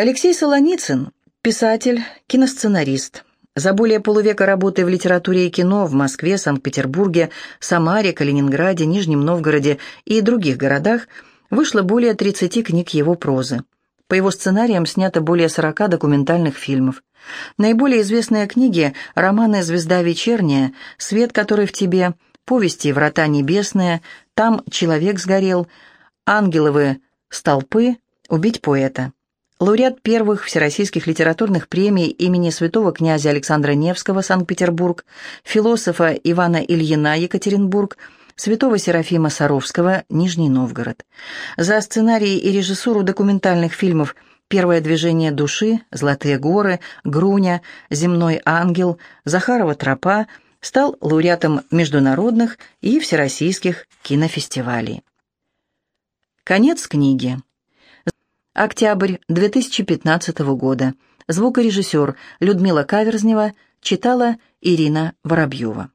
Алексей Солоницын – писатель, киносценарист. За более полувека работы в литературе и кино в Москве, Санкт-Петербурге, Самаре, Калининграде, Нижнем Новгороде и других городах вышло более 30 книг его прозы. По его сценариям снято более 40 документальных фильмов. Наиболее известные книги – романы «Звезда вечерняя», «Свет, который в тебе», повести «Врата небесные», «Там человек сгорел», «Ангеловы столпы», «Убить поэта». Лауреат первых всероссийских литературных премий имени святого князя Александра Невского, Санкт-Петербург, философа Ивана Ильина, Екатеринбург, святого Серафима Саровского, Нижний Новгород. За сценарий и режиссуру документальных фильмов «Первое движение души», «Золотые горы», «Груня», «Земной ангел», «Захарова тропа» стал лауреатом международных и всероссийских кинофестивалей. Конец книги. Октябрь 2015 года. Звукорежиссер Людмила Каверзнева читала Ирина Воробьева.